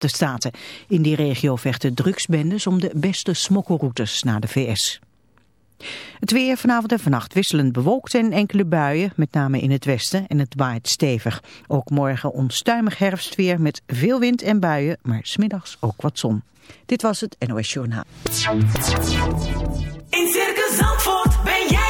Verenigde Staten. In die regio vechten drugsbendes om de beste smokkelroutes naar de VS. Het weer vanavond en vannacht wisselend bewolkt en enkele buien, met name in het westen, en het waait stevig. Ook morgen onstuimig herfstweer met veel wind en buien, maar smiddags ook wat zon. Dit was het NOS Journaal. In Circus Zandvoort ben jij de.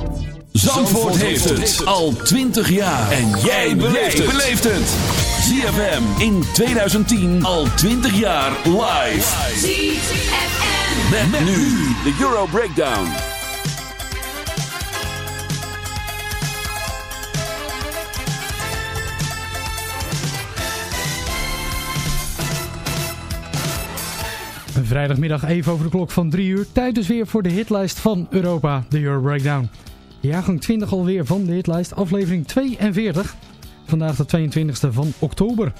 Zandvoort heeft het al 20 jaar. En jij beleeft het. ZFM in 2010 al 20 jaar live. ZFM. Met, met nu de Euro Breakdown. Vrijdagmiddag even over de klok van 3 uur. Tijd dus weer voor de hitlijst van Europa, de Euro Breakdown. Jaargang 20 alweer van de hitlijst, aflevering 42. Vandaag de 22e van oktober.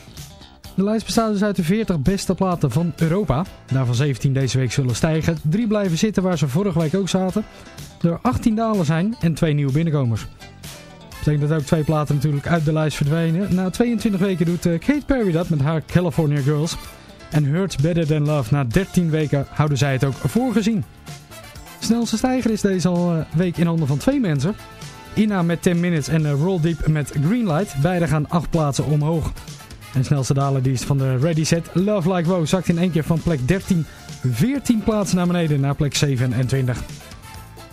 De lijst bestaat dus uit de 40 beste platen van Europa. Daarvan 17 deze week zullen stijgen. Drie blijven zitten waar ze vorige week ook zaten. Er 18 dalen zijn en twee nieuwe binnenkomers. Betekent dat ook twee platen natuurlijk uit de lijst verdwenen. Na 22 weken doet eh, Kate Perry dat met haar California Girls. En Hurts Better Than Love. Na 13 weken houden zij het ook voorgezien. Snelste stijger is deze al eh, week in handen van twee mensen. Ina met 10 Minutes en eh, Roll Deep met Greenlight. Beide gaan 8 plaatsen omhoog. En snelste daler die is van de Ready Set. Love Like Wow zakt in één keer van plek 13 14 plaatsen naar beneden naar plek 27.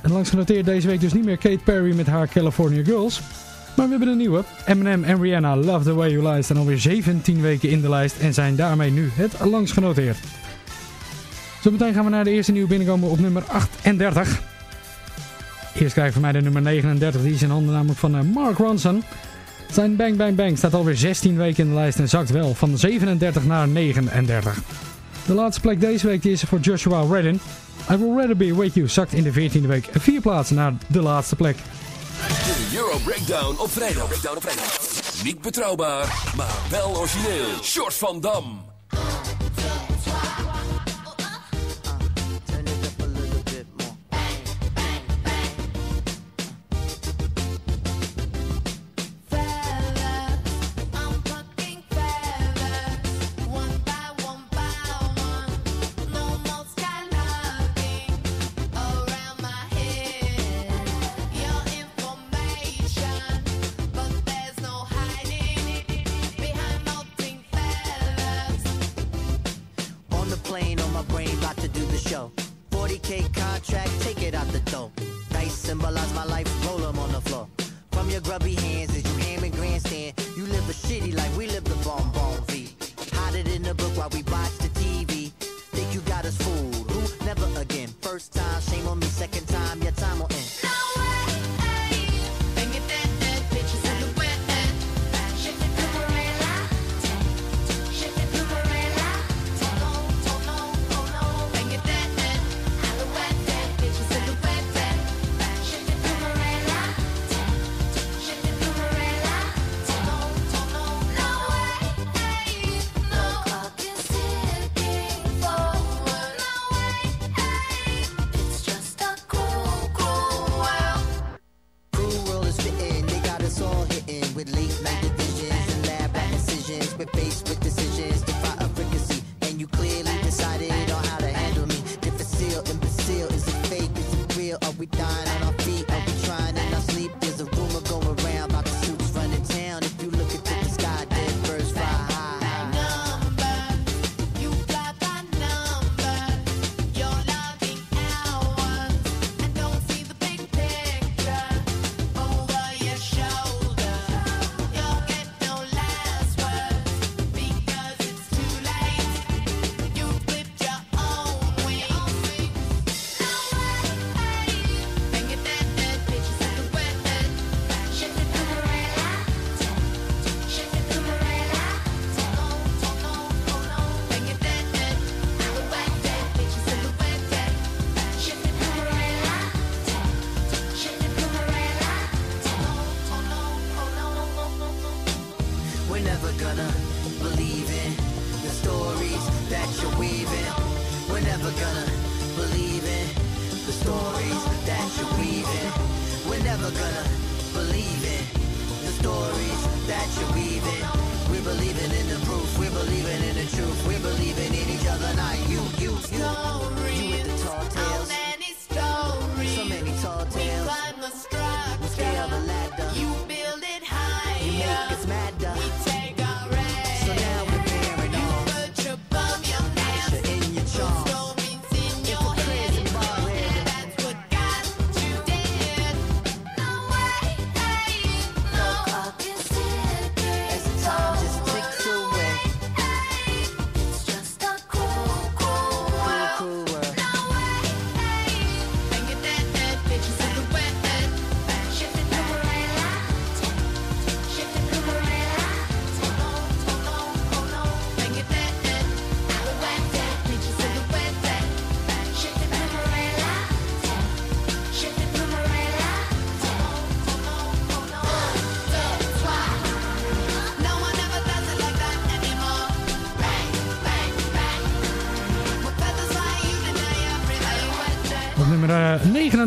En langs genoteerd deze week dus niet meer Kate Perry met haar California Girls. Maar we hebben een nieuwe. Eminem en Rihanna Love The Way You Lie staan alweer 17 weken in de lijst en zijn daarmee nu het langst genoteerd. Zometeen gaan we naar de eerste nieuwe binnenkomen op nummer 38. Eerst krijgen we mij de nummer 39, die is in handen namelijk van eh, Mark Ronson. Zijn Bang Bang Bang staat alweer 16 weken in de lijst en zakt wel van 37 naar 39. De laatste plek deze week is voor Joshua Redden. I Will Rather Be With You zakt in de 14e week vier plaatsen naar de laatste plek. De Euro Breakdown op vrijdag. Breakdown op. Niet betrouwbaar, maar wel origineel. Short van Dam.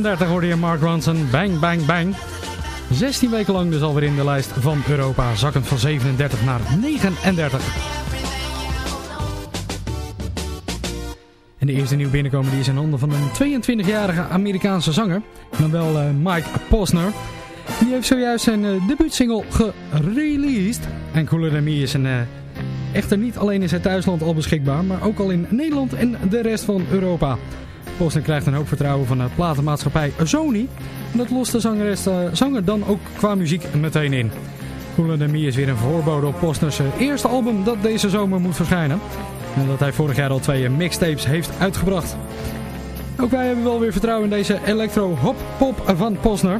37 hoorde je Mark Ronson, Bang Bang Bang. 16 weken lang dus alweer in de lijst van Europa, zakkend van 37 naar 39. En de eerste nieuw binnenkomen die is in handen van een 22-jarige Amerikaanse zanger, dan wel eh, Mike Posner. Die heeft zojuist zijn eh, debuutsingle gereleased. En Cooler Than Me is een, eh, echter niet alleen in zijn thuisland al beschikbaar, maar ook al in Nederland en de rest van Europa. Posner krijgt een hoop vertrouwen van de platenmaatschappij Sony. En dat lost de zangeres, eh, zanger dan ook qua muziek meteen in. Than Me is weer een voorbode op Posners eh, eerste album dat deze zomer moet verschijnen. En dat hij vorig jaar al twee eh, mixtapes heeft uitgebracht. Ook wij hebben wel weer vertrouwen in deze electro-hop-pop van Posner.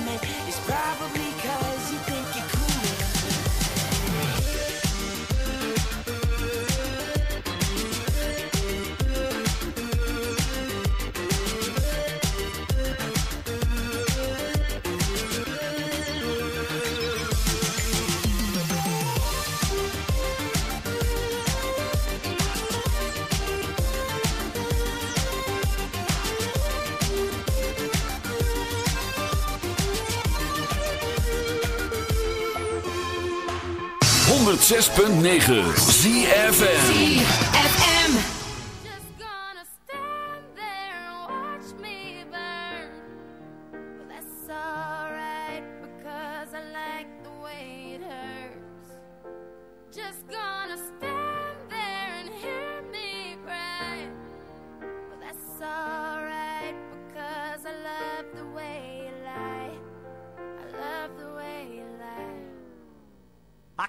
106.9 ZFN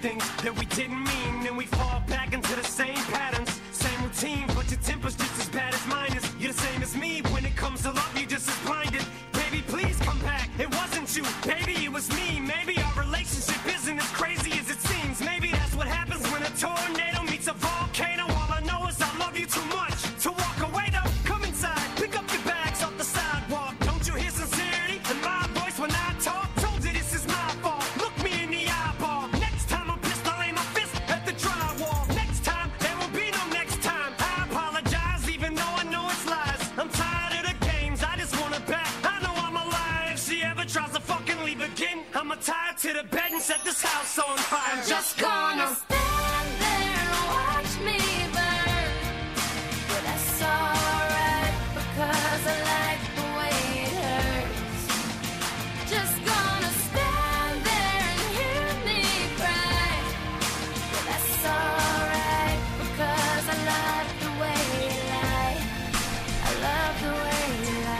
things that we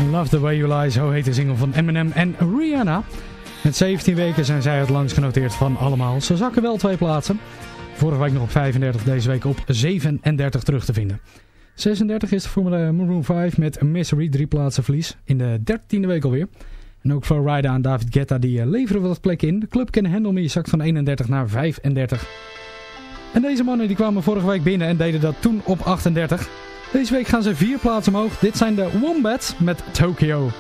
Love the Way You Lie, zo heet de single van Eminem en Rihanna. Met 17 weken zijn zij het langst genoteerd van allemaal. Ze zakken wel twee plaatsen. Vorige week nog op 35, deze week op 37 terug te vinden. 36 is de voor Maroon 5 met Misery, drie plaatsen verlies. In de 13e week alweer. En ook voor Ryder en David Guetta, die eh, leveren wat plek in. De club Can Handle Me zakt van 31 naar 35. En deze mannen die kwamen vorige week binnen en deden dat toen op 38. Deze week gaan ze vier plaatsen omhoog. Dit zijn de Wombats met Tokyo.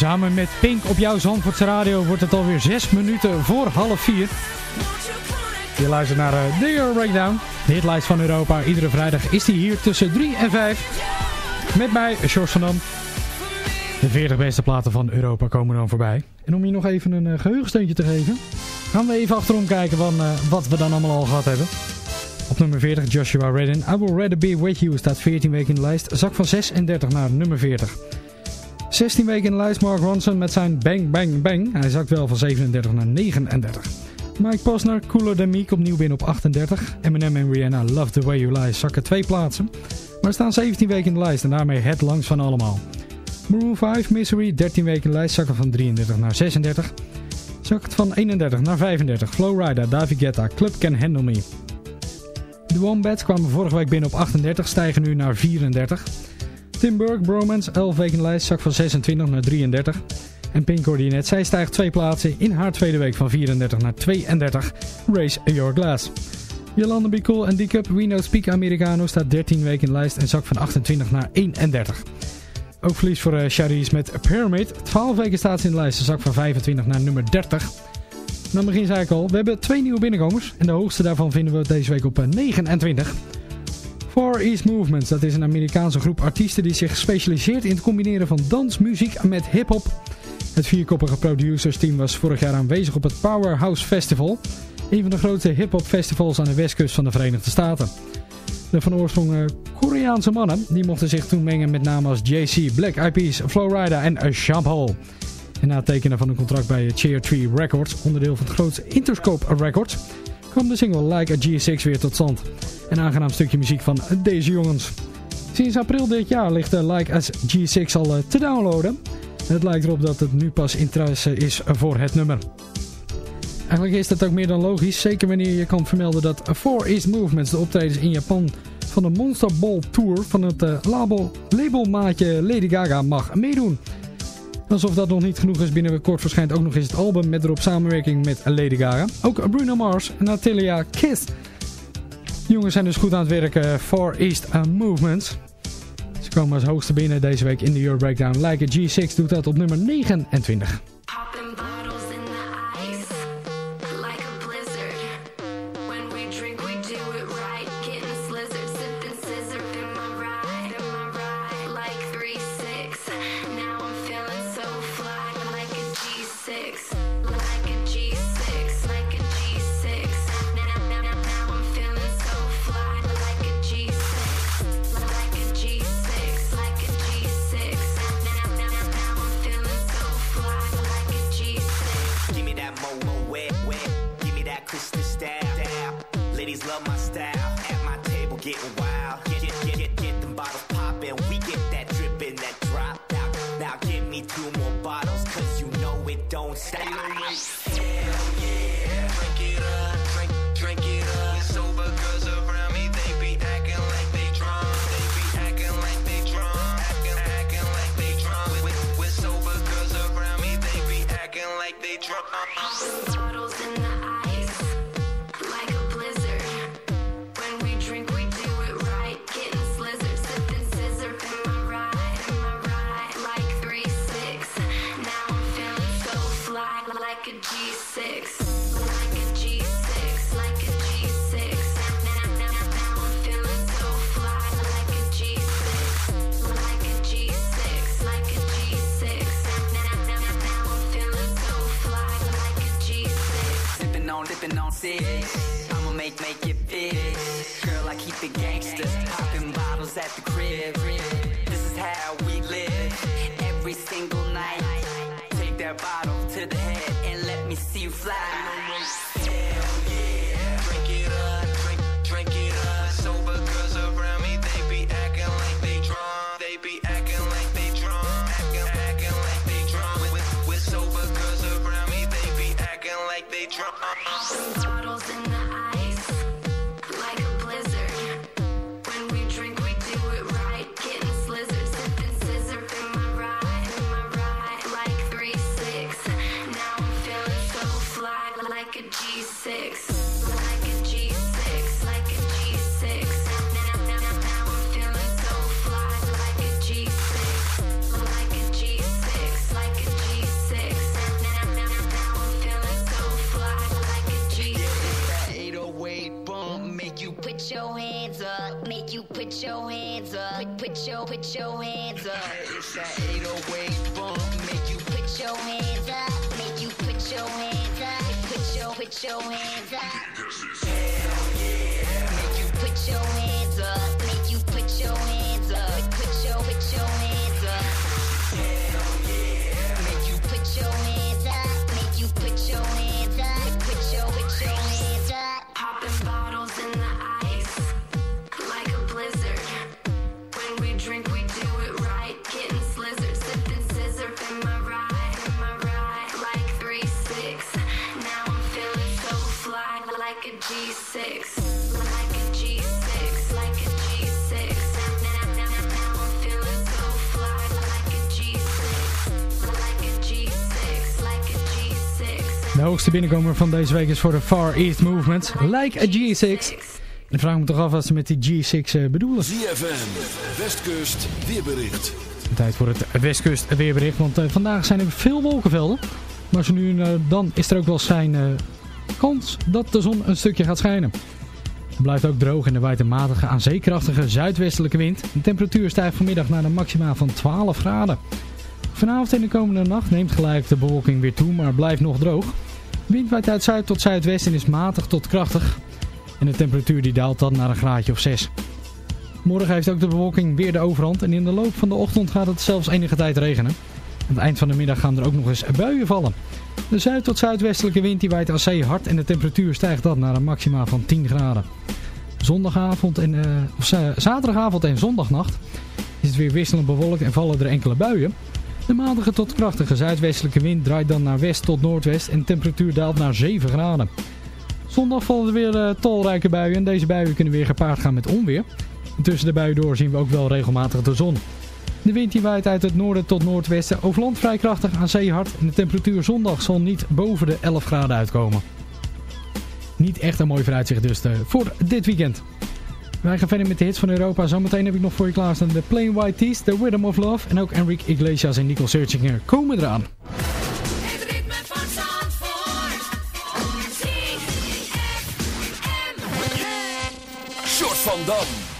Samen met Pink op jouw Zandvoortse radio wordt het alweer 6 minuten voor half 4. Je luistert naar eh, The Euro Breakdown, de hitlijst van Europa. Iedere vrijdag is die hier tussen 3 en 5. Met mij, George van Dam. De 40 beste platen van Europa komen dan voorbij. En om je nog even een uh, geheugensteuntje te geven, gaan we even achterom kijken van, eh, wat we dan allemaal al gehad hebben. Op nummer 40 Joshua Redden. I Will Rather Be With You staat 14 weken in de lijst. Zak van 36 naar nummer 40. 16 weken in de lijst Mark Ronson met zijn Bang Bang Bang. Hij zakt wel van 37 naar 39. Mike Posner, Cooler Than Meek opnieuw binnen op 38. Eminem en Rihanna Love The Way You Lie zakken twee plaatsen. Maar staan 17 weken in de lijst en daarmee het langst van allemaal. Maroon 5 Misery 13 weken in de lijst zakken van 33 naar 36. Zakt van 31 naar 35. Flowrider, David Guetta, Club Can Handle Me. De Wombats kwamen vorige week binnen op 38, stijgen nu naar 34. Tim Burke, Bromance, 11 weken in lijst, zak van 26 naar 33. En Pink net, zij stijgt twee plaatsen in haar tweede week van 34 naar 32. Race Your Glass. Jolanda Be en D-Cup, We Know Speak Americano staat 13 weken in de lijst en zak van 28 naar 31. Ook verlies voor uh, Charisse met Pyramid. 12 weken staat ze in de lijst, een zak van 25 naar nummer 30. Nou, begin zei ik al, we hebben twee nieuwe binnenkomers. En de hoogste daarvan vinden we deze week op eh, 29. Four East Movements, dat is een Amerikaanse groep artiesten die zich specialiseert in het combineren van dansmuziek met hip-hop. Het vierkoppige producersteam was vorig jaar aanwezig op het Powerhouse Festival, een van de grootste hip-hop festivals aan de westkust van de Verenigde Staten. De van oorsprong eh, Koreaanse mannen die mochten zich toen mengen met namen als JC, Black Peas, Flowrider en Shampoo. En na het tekenen van een contract bij Cheer Tree Records, onderdeel van het grootste Interscope Records, kwam de single Like a G6 weer tot stand. Een aangenaam stukje muziek van deze jongens. Sinds april dit jaar ligt de Like as G6 al eh, te downloaden. En het lijkt erop dat het nu pas interesse is voor het nummer. Eigenlijk is dat ook meer dan logisch, zeker wanneer je kan vermelden dat Four East Movements de optredens in Japan van de Monster Ball Tour van het eh, label, labelmaatje Lady Gaga mag meedoen. Alsof dat nog niet genoeg is, binnenkort verschijnt ook nog eens het album met erop samenwerking met Lady Gaga. Ook Bruno Mars Natalia Kiss. Jongens zijn dus goed aan het werken voor East uh, Movements. Ze komen als hoogste binnen deze week in de Euro Breakdown. Like a G6 doet dat op nummer 29. make make it big. Girl, I keep the gangsters popping bottles at the crib. This is how we live every single night. Take that bottle to the head and let me see you fly. Hell yeah, drink it up, drink drink it up. Sober girls around me, they be acting like they drunk, they be acting like they drunk, acting acting like they drunk. With, sober girls around me, they be acting like they drunk. Bottles De hoogste binnenkomer van deze week is voor de Far East Movement, Like a G6. En vraag me toch af wat ze met die G6 eh, bedoelen. ZFM, Westkust, weerbericht. Tijd voor het Westkust weerbericht, want eh, vandaag zijn er veel wolkenvelden. Maar je nu, eh, dan is er ook wel zijn kans dat de zon een stukje gaat schijnen. Het blijft ook droog en er waait een matige aan zeekrachtige zuidwestelijke wind. De temperatuur stijgt vanmiddag naar een maxima van 12 graden. Vanavond en de komende nacht neemt gelijk de bewolking weer toe, maar blijft nog droog. Wind waait uit zuid tot zuidwest en is matig tot krachtig. En de temperatuur die daalt dan naar een graadje of 6. Morgen heeft ook de bewolking weer de overhand en in de loop van de ochtend gaat het zelfs enige tijd regenen. Aan het eind van de middag gaan er ook nog eens buien vallen. De zuid- tot zuidwestelijke wind die waait aan zee hard en de temperatuur stijgt dan naar een maxima van 10 graden. Zondagavond en, eh, of za- zaterdagavond en zondagnacht is het weer wisselend bewolkt en vallen er enkele buien. De matige tot krachtige zuidwestelijke wind draait dan naar west tot noordwest en de temperatuur daalt naar 7 graden. Zondag vallen er weer eh, talrijke buien en deze buien kunnen weer gepaard gaan met onweer. En tussen de buien door zien we ook wel regelmatig de zon. De wind die waait uit het noorden tot noordwesten over land vrij krachtig aan zee hard en de temperatuur zondag zal niet boven de 11 graden uitkomen. Niet echt een mooi vooruitzicht dus eh, voor dit weekend. Wij gaan verder met de hits van Europa. Zometeen heb ik nog voor je klaarstaan de Plain White Tees, The Rhythm of Love en ook Enrique Iglesias en Nicole Searchinger komen eraan. Van Dam.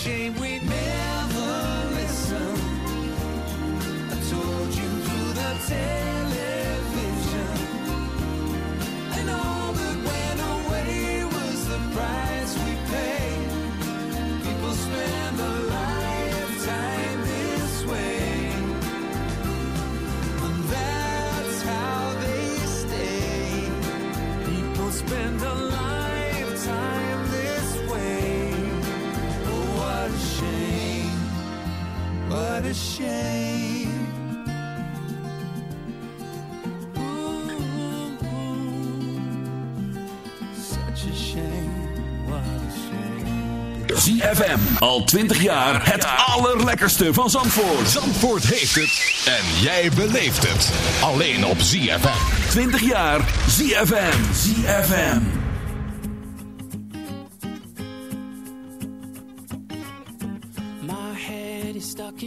Shame we What a shame. Such a shame. What a shame. ZFM. Al 20 jaar het allerlekkerste van Zandvoort. Zandvoort heeft het en jij beleeft het. Alleen op ZFM. 20 jaar ZFM. ZFM.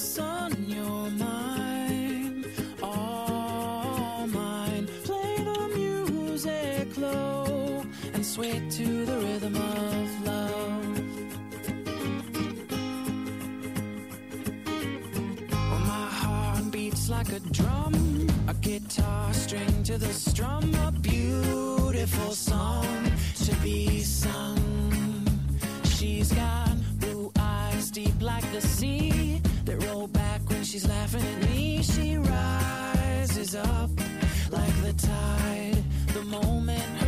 sun, you're mine, all mine. Play the music low and sway to the rhythm of love. My heart beats like a drum, a guitar string to the strum, a beautiful song to be sung. She's got blue eyes deep like the sea she's laughing at me. She rises up like the tide the moment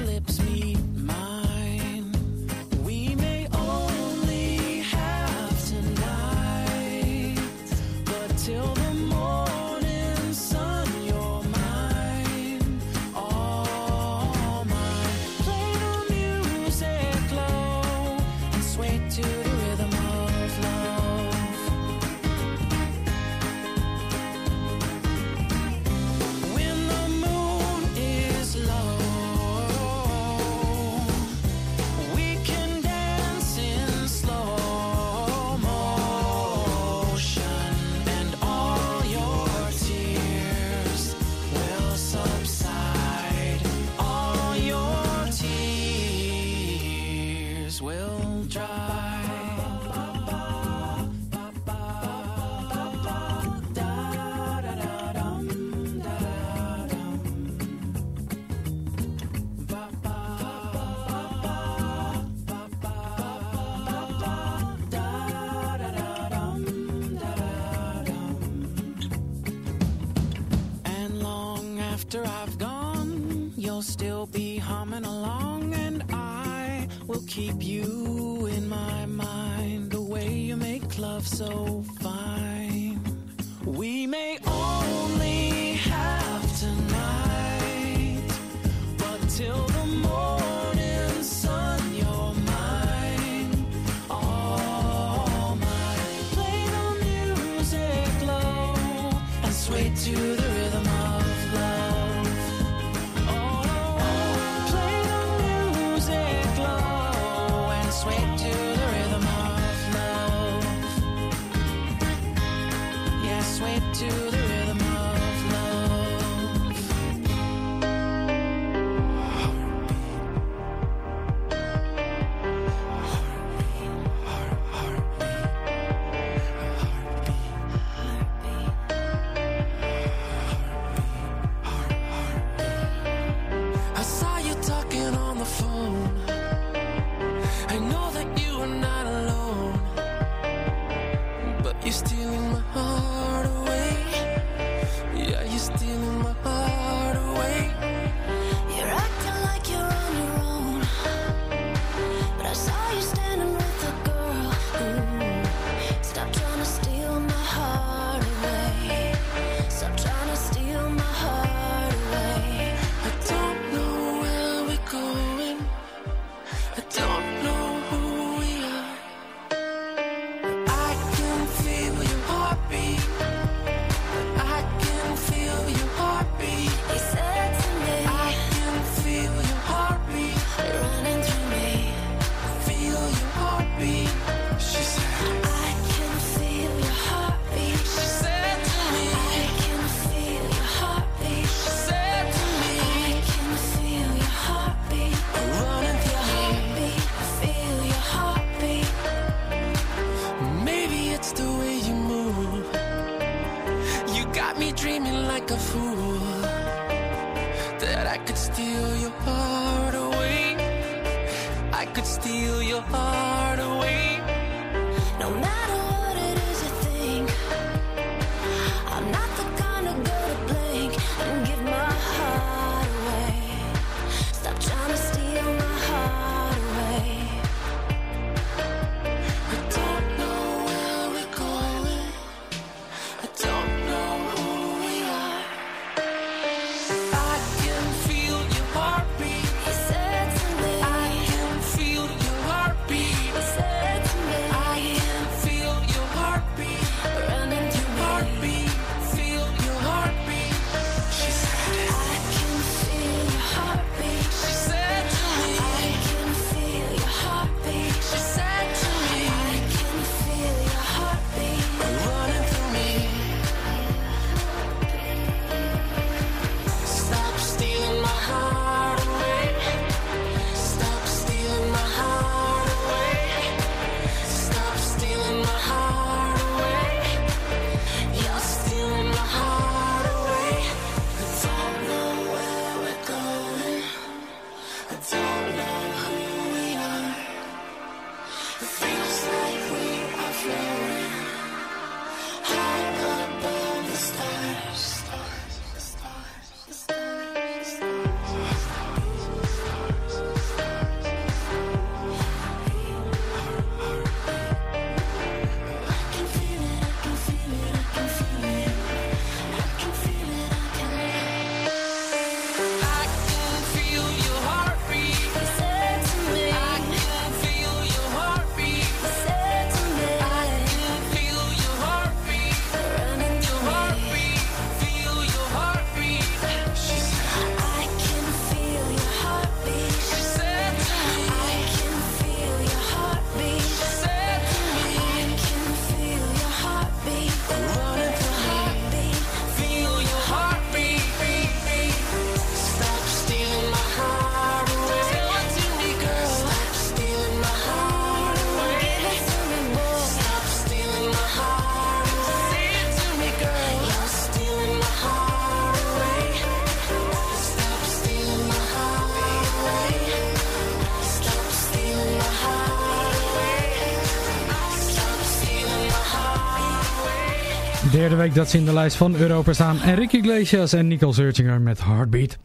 derde week dat ze in de lijst van Europa staan. En Ricky Iglesias en Nicole Searchinger met Heartbeat.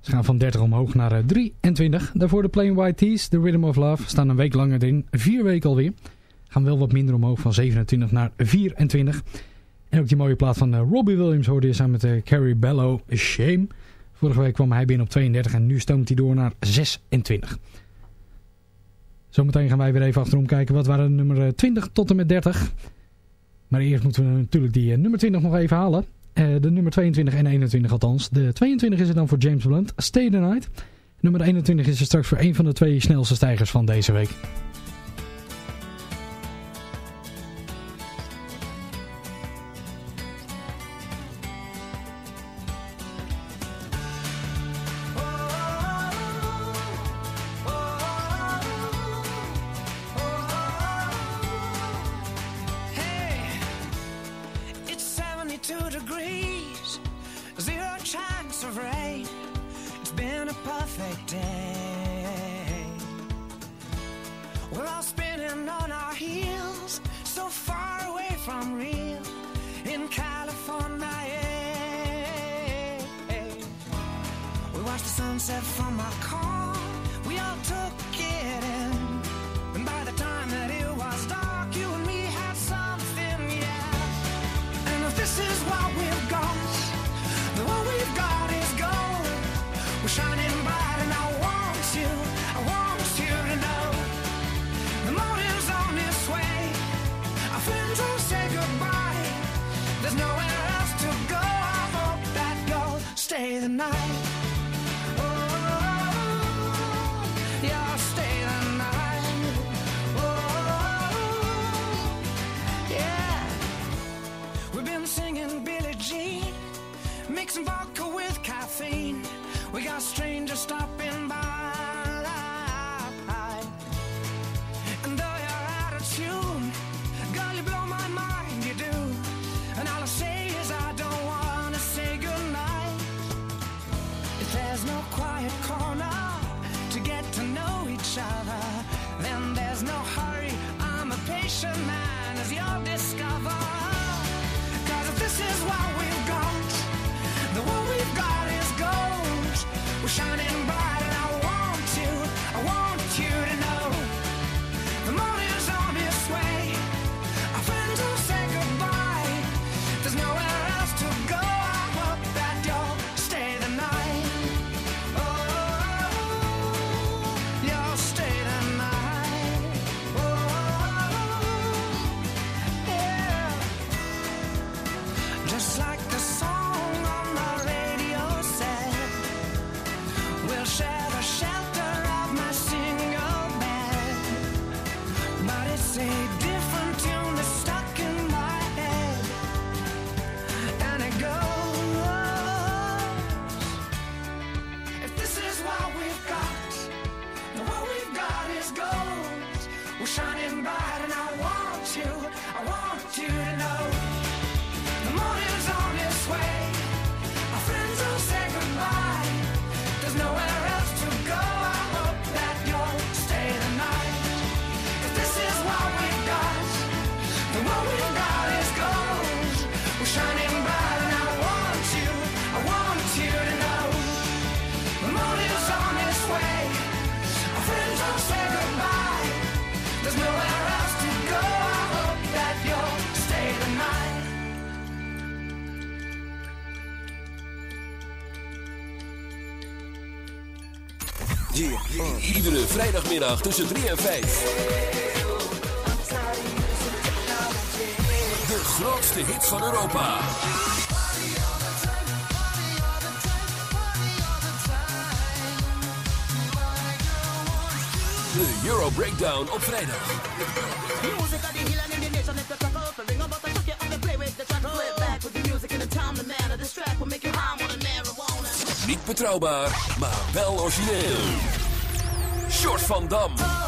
Ze gaan van 30 omhoog naar eh, 23. Daarvoor de Plain White Tees, The Rhythm of Love, staan een week langer in. Vier weken alweer. Gaan wel wat minder omhoog, van 27 naar 24. En ook die mooie plaat van eh, Robbie Williams hoorde je samen met eh, Carrie Bello, Shame. Vorige week kwam hij binnen op 32 en nu stoomt hij door naar 26. Zometeen gaan wij weer even achterom kijken. Wat waren de nummer 20 tot en met 30? Maar eerst moeten we natuurlijk die eh, nummer 20 nog even halen. Eh, de nummer 22 en 21 althans. De 22 is er dan voor James Blunt, Stay the Night. Nummer 21 is er straks voor een van de twee snelste stijgers van deze week. Iedere vrijdagmiddag tussen 3 en 5. De grootste hit van Europa. De Euro Breakdown op vrijdag. Niet betrouwbaar, maar wel origineel. George van Dam.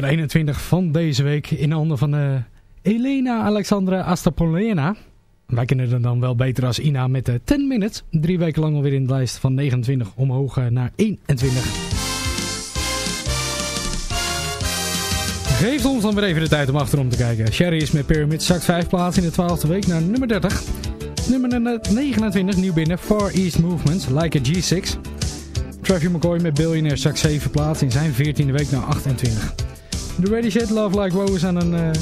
Nummer 21 van deze week in handen van eh, Elena Alexandra Astapolena. Wij kennen haar dan wel beter als Ina met de 10 Minutes. Drie weken lang alweer in de lijst van 29 omhoog eh, naar 21. Geeft ons dan weer even de tijd om achterom te kijken. Sherry is met Pyramid zakt 5 plaatsen in de 12e week naar nummer 30. Nummer 29 nieuw binnen Far East Movements, Like a G6. Travis McCoy met Billionaire zakt 7 plaatsen in zijn 14e week naar 28. The Ready Shit Love Like Woe is aan een,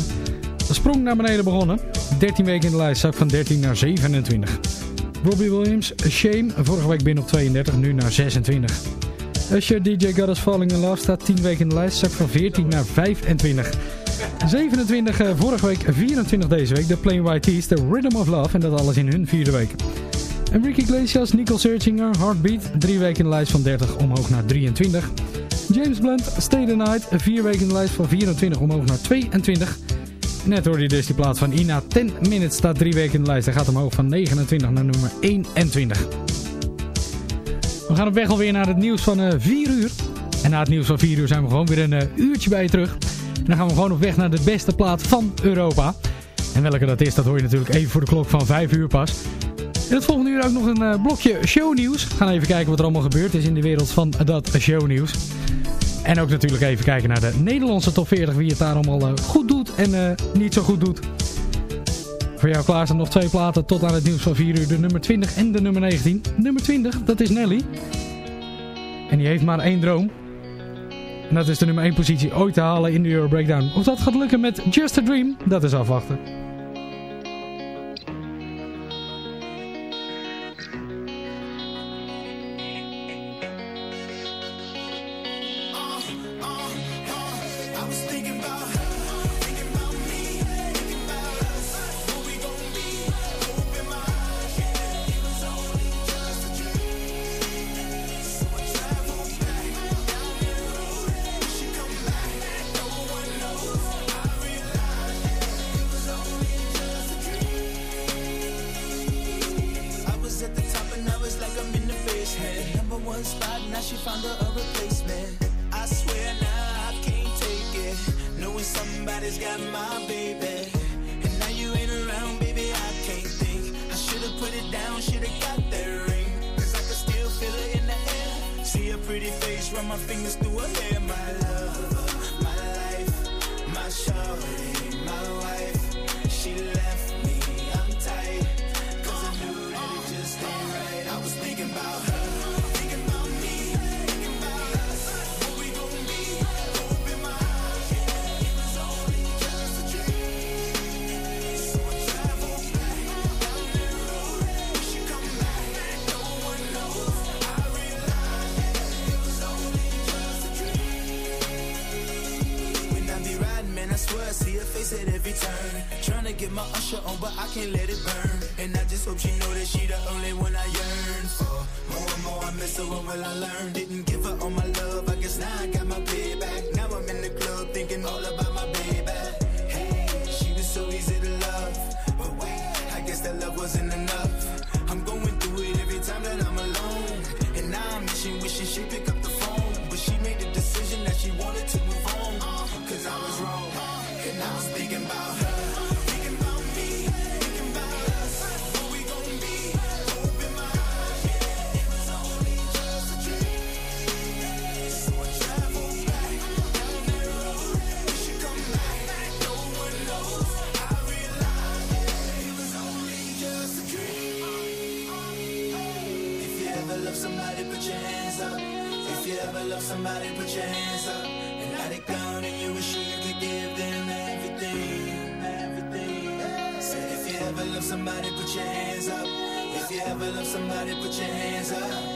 sprong naar beneden begonnen. 13 weken in de lijst, zak van 13 naar 27. Robbie Williams, Shame, vorige week binnen op 32, nu naar 26. Usher DJ Us Falling in Love staat 10 weken in de lijst, zak van 14 naar 25. 27 uh, vorige week, 24 deze week. De Plain White The Rhythm of Love. En dat alles in hun vierde week. Enrique Iglesias, Nicole Searchinger, Heartbeat. Drie weken in de lijst van 30 omhoog naar 23. James Blunt, Stay the Night. Vier weken in de lijst van 24 omhoog naar 22. Net hoorde je dus die plaats van Ina. 10 Minutes staat drie weken in de lijst. Hij gaat omhoog van 29 naar nummer 21. We gaan op weg alweer naar het nieuws van uh, 4 uur. En na het nieuws van 4 uur zijn we gewoon weer een uh, uurtje bij je terug. En dan gaan we gewoon op weg naar de beste plaat van Europa. En welke dat is, dat hoor je natuurlijk even voor de klok van 5 uur pas. In het volgende uur ook nog een uh, blokje shownieuws. We gaan even kijken wat er allemaal gebeurd is in de wereld van dat shownieuws. En ook natuurlijk even kijken naar de Nederlandse top 40. Wie het daar allemaal uh, goed doet en uh, niet zo goed doet. Voor jou klaar staan nog twee platen tot aan het nieuws van 4 uur. De nummer 20 en de nummer 19. Nummer 20, dat is Nelly. En die heeft maar één droom. En dat is de nummer 1 positie ooit te halen in de Euro Breakdown. Of dat gaat lukken met Just a Dream, dat is afwachten. miss her when I learned, Didn't give her all my love, I guess now I got my payback. Now I'm in the club thinking all about my baby. Hey, she was so easy to love, but wait, I guess that love wasn't enough. I'm going through it every time that I'm alone, and now I'm wishing, wishing she pick up Put your hands up and let it go. And you wish you could give them everything, everything. Said if you ever love somebody, put your hands up. If you ever love somebody, put your hands up.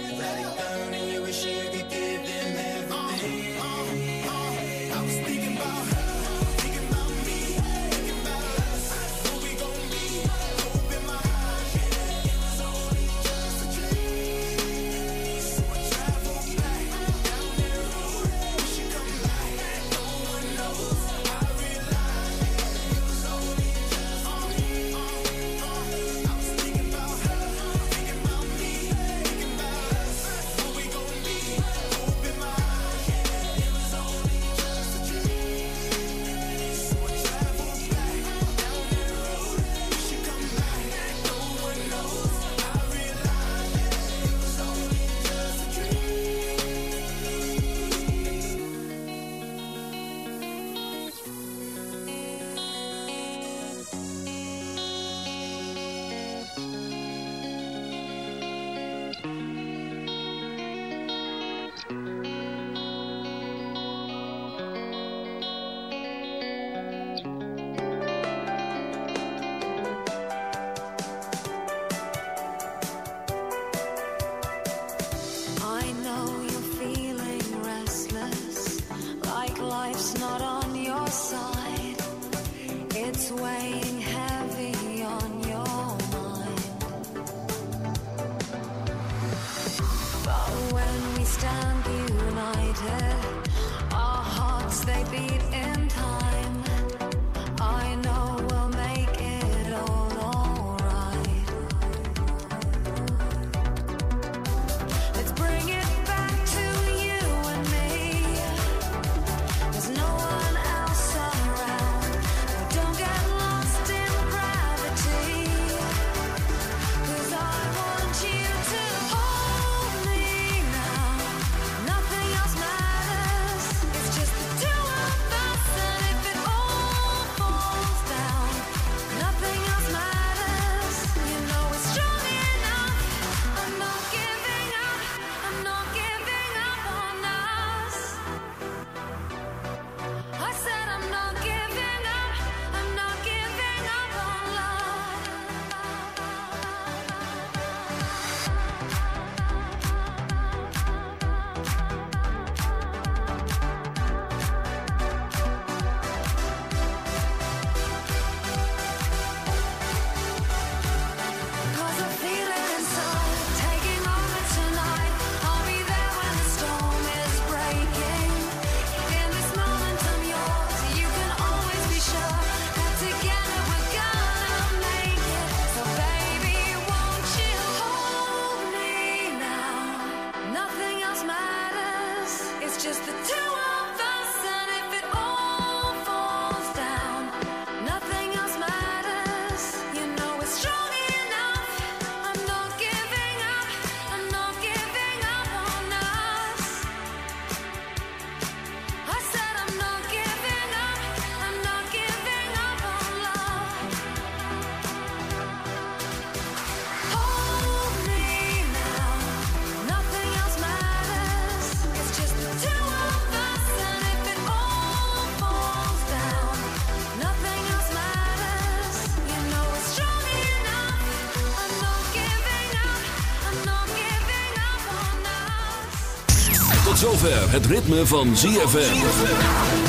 Het ritme van ZFM.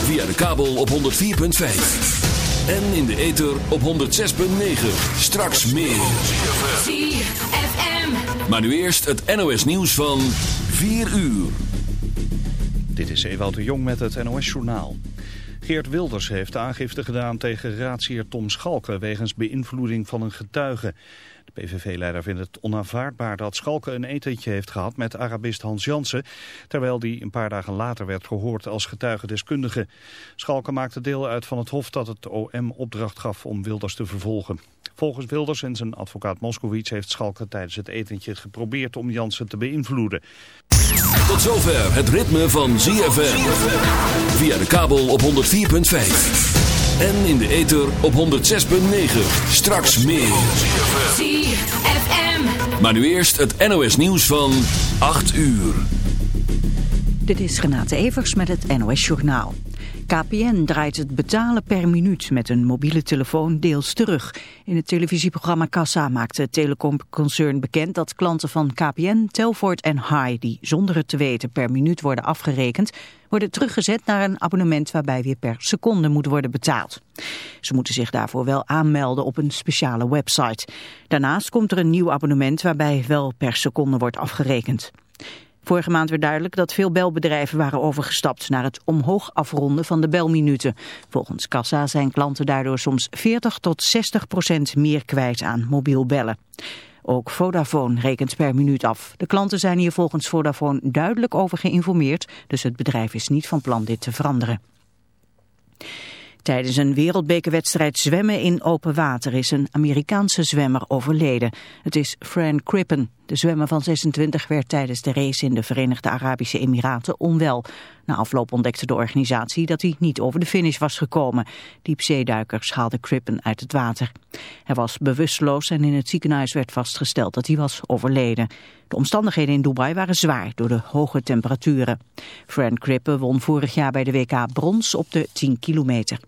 Via de kabel op 104.5. En in de ether op 106.9. Straks meer. ZFM. Maar nu eerst het NOS nieuws van 4 uur. Dit is Ewout de Jong met het NOS-journaal. Geert Wilders heeft aangifte gedaan tegen raadsheer Tom Schalke... wegens beïnvloeding van een getuige. De PVV-leider vindt het onaanvaardbaar dat Schalke een etentje heeft gehad... met Arabist Hans Jansen, terwijl die een paar dagen later werd gehoord als getuigendeskundige. Schalke maakte deel uit van het hof dat het OM opdracht gaf om Wilders te vervolgen. Volgens Wilders en zijn advocaat Moskowitz heeft Schalke tijdens het etentje geprobeerd om Jansen te beïnvloeden. Tot zover het ritme van ZFM. Via de kabel op 104.5. En in de ether op 106.9. Straks meer. ZFM. Maar nu eerst het NOS nieuws van 8 uur. Dit is Renate Evers met het NOS Journaal. KPN draait het betalen per minuut met een mobiele telefoon deels terug. In het televisieprogramma Kassa maakte het telecomconcern bekend dat klanten van KPN, Telfort en Hai, die zonder het te weten per minuut worden afgerekend, worden teruggezet naar een abonnement waarbij weer per seconde moet worden betaald. Ze moeten zich daarvoor wel aanmelden op een speciale website. Daarnaast komt er een nieuw abonnement waarbij wel per seconde wordt afgerekend. Vorige maand werd duidelijk dat veel belbedrijven waren overgestapt naar het omhoog afronden van de belminuten. Volgens Kassa zijn klanten daardoor soms 40 tot 60 procent meer kwijt aan mobiel bellen. Ook Vodafone rekent per minuut af. De klanten zijn hier volgens Vodafone duidelijk over geïnformeerd, dus het bedrijf is niet van plan dit te veranderen. Tijdens een wereldbekerwedstrijd zwemmen in open water is een Amerikaanse zwemmer overleden. Het is Fran Crippen. De zwemmer van 26 werd tijdens de race in de Verenigde Arabische Emiraten onwel. Na afloop ontdekte de organisatie dat hij niet over de finish was gekomen. Diepzeeduikers haalden Crippen uit het water. Hij was bewusteloos en in het ziekenhuis werd vastgesteld dat hij was overleden. De omstandigheden in Dubai waren zwaar door de hoge temperaturen. Fran Crippen won vorig jaar bij de WK brons op de 10 kilometer.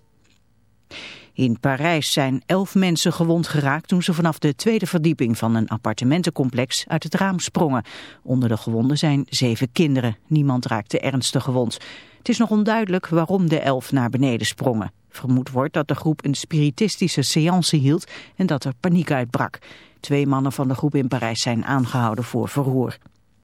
In Parijs zijn elf mensen gewond geraakt toen ze vanaf de tweede verdieping van een appartementencomplex uit het raam sprongen. Onder de gewonden zijn zeven kinderen. Niemand raakte ernstig gewond. Het is nog onduidelijk waarom de elf naar beneden sprongen. Vermoed wordt dat de groep een spiritistische seance hield en dat er paniek uitbrak. Twee mannen van de groep in Parijs zijn aangehouden voor verhoor.